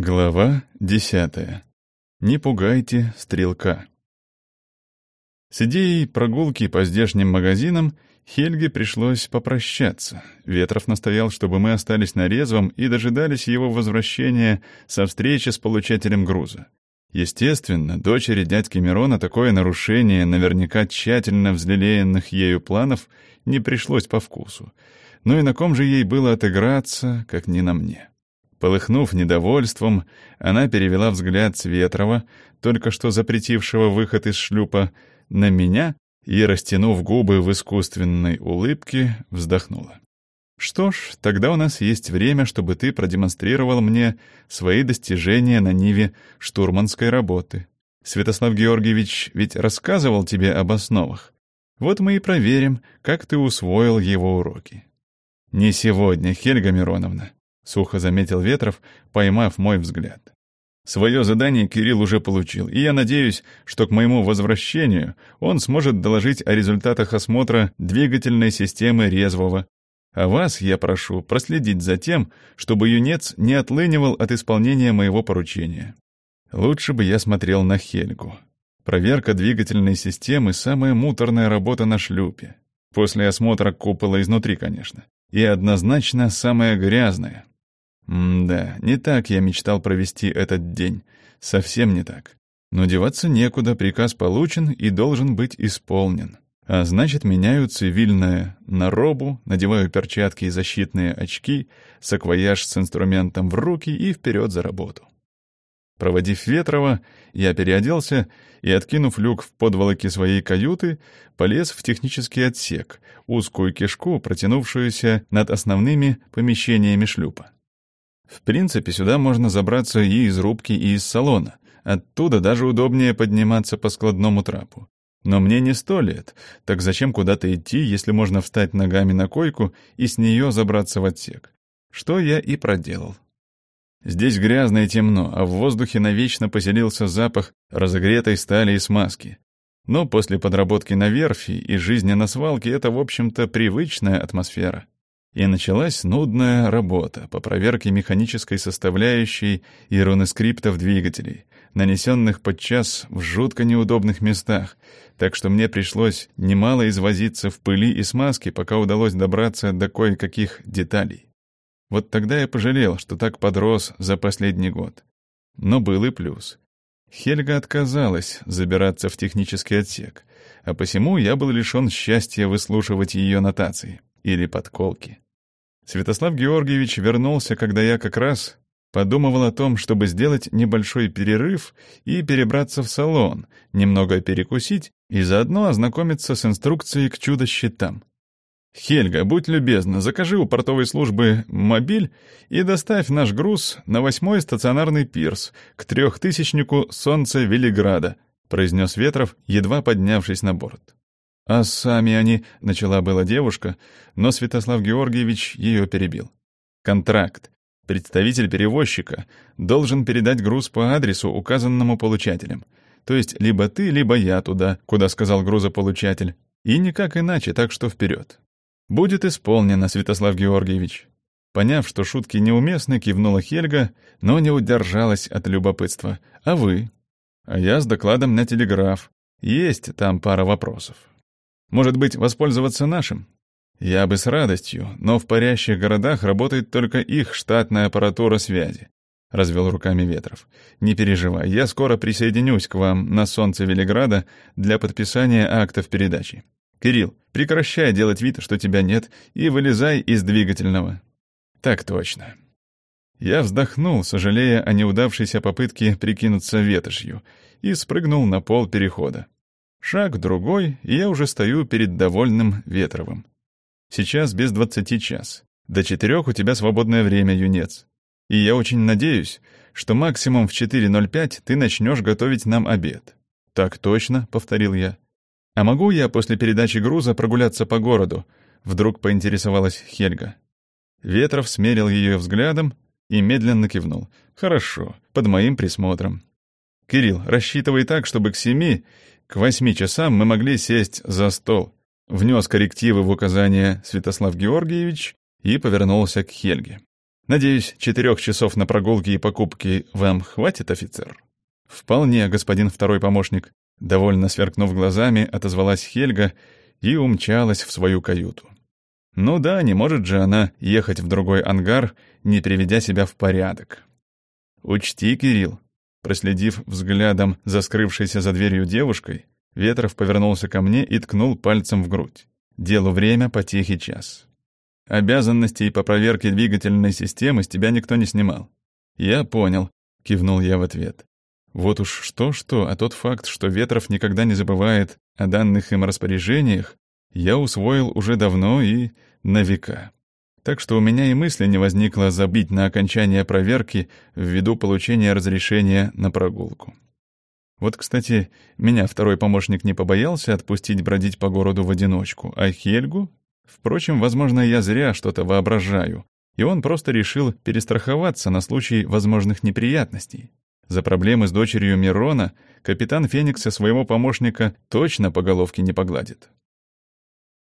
Глава десятая. Не пугайте стрелка. С идеей прогулки по здешним магазинам Хельге пришлось попрощаться. Ветров настоял, чтобы мы остались на резвом и дожидались его возвращения со встречи с получателем груза. Естественно, дочери дядьки Мирона такое нарушение наверняка тщательно взлелеянных ею планов не пришлось по вкусу. Ну и на ком же ей было отыграться, как не на мне? Полыхнув недовольством, она перевела взгляд с Ветрова, только что запретившего выход из шлюпа, на меня и, растянув губы в искусственной улыбке, вздохнула. «Что ж, тогда у нас есть время, чтобы ты продемонстрировал мне свои достижения на ниве штурманской работы. Святослав Георгиевич ведь рассказывал тебе об основах. Вот мы и проверим, как ты усвоил его уроки». «Не сегодня, Хельга Мироновна», — сухо заметил Ветров, поймав мой взгляд. Свое задание Кирилл уже получил, и я надеюсь, что к моему возвращению он сможет доложить о результатах осмотра двигательной системы резвого. А вас я прошу проследить за тем, чтобы юнец не отлынивал от исполнения моего поручения. Лучше бы я смотрел на Хельгу. Проверка двигательной системы — самая муторная работа на шлюпе. После осмотра купола изнутри, конечно. И однозначно самая грязная. М-да, не так я мечтал провести этот день. Совсем не так. Но деваться некуда, приказ получен и должен быть исполнен. А значит, меняю цивильное на робу, надеваю перчатки и защитные очки, саквояж с инструментом в руки и вперед за работу. Проводив Ветрова, я переоделся и, откинув люк в подволоке своей каюты, полез в технический отсек, узкую кишку, протянувшуюся над основными помещениями шлюпа. В принципе, сюда можно забраться и из рубки, и из салона. Оттуда даже удобнее подниматься по складному трапу. Но мне не сто лет, так зачем куда-то идти, если можно встать ногами на койку и с нее забраться в отсек? Что я и проделал. Здесь грязно и темно, а в воздухе навечно поселился запах разогретой стали и смазки. Но после подработки на верфи и жизни на свалке это, в общем-то, привычная атмосфера. И началась нудная работа по проверке механической составляющей и рунескриптов двигателей, нанесенных подчас в жутко неудобных местах, так что мне пришлось немало извозиться в пыли и смазке, пока удалось добраться до кое-каких деталей. Вот тогда я пожалел, что так подрос за последний год. Но был и плюс. Хельга отказалась забираться в технический отсек, а посему я был лишен счастья выслушивать ее нотации или подколки. Святослав Георгиевич вернулся, когда я как раз подумывал о том, чтобы сделать небольшой перерыв и перебраться в салон, немного перекусить и заодно ознакомиться с инструкцией к чудо-щитам. «Хельга, будь любезна, закажи у портовой службы мобиль и доставь наш груз на восьмой стационарный пирс к трехтысячнику солнца Велиграда», произнес Ветров, едва поднявшись на борт. «А сами они...» — начала была девушка, но Святослав Георгиевич ее перебил. «Контракт. Представитель перевозчика должен передать груз по адресу, указанному получателем. То есть либо ты, либо я туда, куда сказал грузополучатель. И никак иначе, так что вперед. «Будет исполнено, Святослав Георгиевич». Поняв, что шутки неуместны, кивнула Хельга, но не удержалась от любопытства. «А вы?» «А я с докладом на телеграф. Есть там пара вопросов». «Может быть, воспользоваться нашим?» «Я бы с радостью, но в парящих городах работает только их штатная аппаратура связи», — развел руками Ветров. «Не переживай, я скоро присоединюсь к вам на солнце Велиграда для подписания актов передачи». «Кирилл, прекращай делать вид, что тебя нет, и вылезай из двигательного». «Так точно». Я вздохнул, сожалея о неудавшейся попытке прикинуться ветошью, и спрыгнул на пол перехода. Шаг другой, и я уже стою перед довольным Ветровым. Сейчас без двадцати час. До четырех у тебя свободное время, юнец. И я очень надеюсь, что максимум в 4.05 ты начнешь готовить нам обед. «Так точно», — повторил я. «А могу я после передачи груза прогуляться по городу?» — вдруг поинтересовалась Хельга. Ветров смерил ее взглядом и медленно кивнул. «Хорошо, под моим присмотром. Кирилл, рассчитывай так, чтобы к семи, к восьми часам мы могли сесть за стол». Внес коррективы в указания Святослав Георгиевич и повернулся к Хельге. Надеюсь, четырех часов на прогулки и покупки вам хватит, офицер? Вполне, господин второй помощник. Довольно сверкнув глазами, отозвалась Хельга и умчалась в свою каюту. Ну да, не может же она ехать в другой ангар, не приведя себя в порядок. Учти, Кирилл, проследив взглядом за скрывшейся за дверью девушкой, Ветров повернулся ко мне и ткнул пальцем в грудь. Делу время, по тихий час. Обязанностей по проверке двигательной системы с тебя никто не снимал. Я понял, кивнул я в ответ. Вот уж что-что, а тот факт, что Ветров никогда не забывает о данных им распоряжениях, я усвоил уже давно и на века. Так что у меня и мысли не возникло забить на окончание проверки ввиду получения разрешения на прогулку. Вот, кстати, меня второй помощник не побоялся отпустить бродить по городу в одиночку, а Хельгу? Впрочем, возможно, я зря что-то воображаю, и он просто решил перестраховаться на случай возможных неприятностей. За проблемы с дочерью Мирона капитан Феникса своего помощника точно по головке не погладит.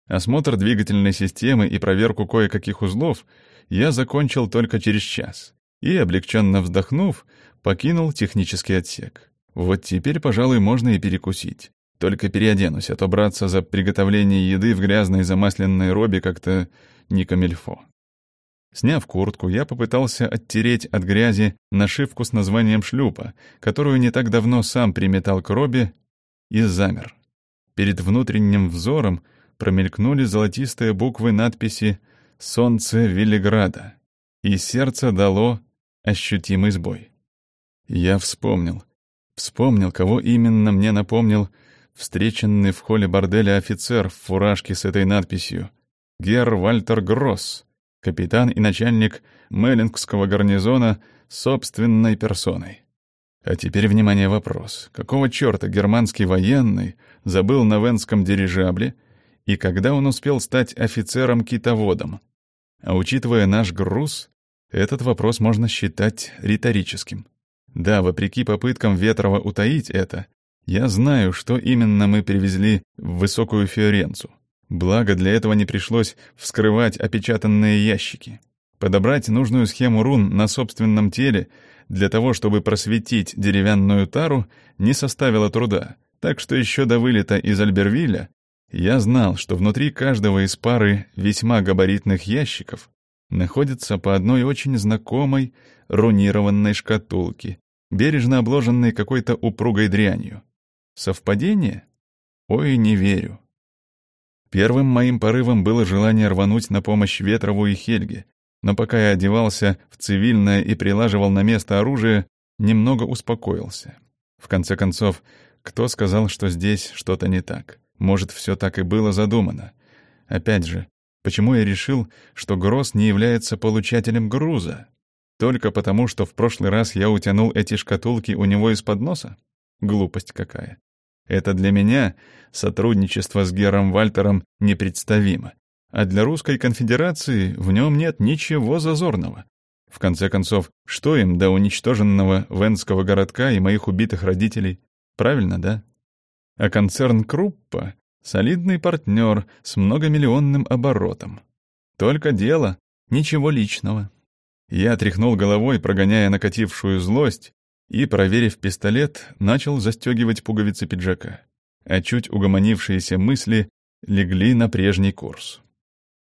Осмотр двигательной системы и проверку кое-каких узлов я закончил только через час и, облегченно вздохнув, покинул технический отсек. Вот теперь, пожалуй, можно и перекусить. Только переоденусь, а то браться за приготовление еды в грязной замасленной робе как-то не камельфо. Сняв куртку, я попытался оттереть от грязи нашивку с названием шлюпа, которую не так давно сам приметал к робе, и замер. Перед внутренним взором промелькнули золотистые буквы надписи «Солнце Велиграда», и сердце дало ощутимый сбой. Я вспомнил. Вспомнил, кого именно мне напомнил встреченный в холле борделя офицер в фуражке с этой надписью. Гер Вальтер Гросс, капитан и начальник Меллингского гарнизона собственной персоной. А теперь, внимание, вопрос. Какого черта германский военный забыл на венском дирижабле и когда он успел стать офицером-китоводом? А учитывая наш груз, этот вопрос можно считать риторическим. Да, вопреки попыткам Ветрова утаить это, я знаю, что именно мы привезли в высокую Фиоренцу. Благо, для этого не пришлось вскрывать опечатанные ящики. Подобрать нужную схему рун на собственном теле для того, чтобы просветить деревянную тару, не составило труда. Так что еще до вылета из Альбервилля я знал, что внутри каждого из пары весьма габаритных ящиков находится по одной очень знакомой рунированной шкатулке, бережно обложенной какой-то упругой дрянью. Совпадение? Ой, не верю. Первым моим порывом было желание рвануть на помощь Ветрову и Хельге, но пока я одевался в цивильное и прилаживал на место оружие, немного успокоился. В конце концов, кто сказал, что здесь что-то не так? Может, все так и было задумано. Опять же, почему я решил, что Гросс не является получателем груза? Только потому, что в прошлый раз я утянул эти шкатулки у него из-под носа? Глупость какая. Это для меня сотрудничество с Гером Вальтером непредставимо. А для Русской конфедерации в нем нет ничего зазорного. В конце концов, что им до уничтоженного Венского городка и моих убитых родителей? Правильно, да? А концерн Круппа — солидный партнер с многомиллионным оборотом. Только дело, ничего личного. Я тряхнул головой, прогоняя накатившую злость, и, проверив пистолет, начал застегивать пуговицы пиджака. А чуть угомонившиеся мысли легли на прежний курс.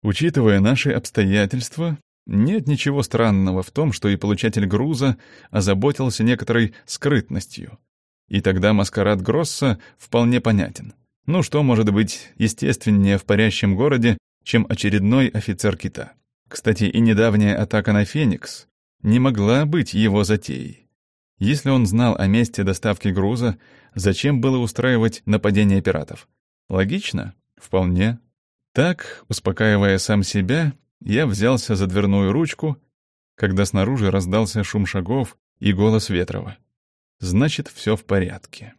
Учитывая наши обстоятельства, нет ничего странного в том, что и получатель груза озаботился некоторой скрытностью. И тогда маскарад Гросса вполне понятен. Ну что может быть естественнее в парящем городе, чем очередной офицер кита? Кстати, и недавняя атака на Феникс не могла быть его затеей. Если он знал о месте доставки груза, зачем было устраивать нападение пиратов? Логично? Вполне. Так, успокаивая сам себя, я взялся за дверную ручку, когда снаружи раздался шум шагов и голос Ветрова. Значит, все в порядке.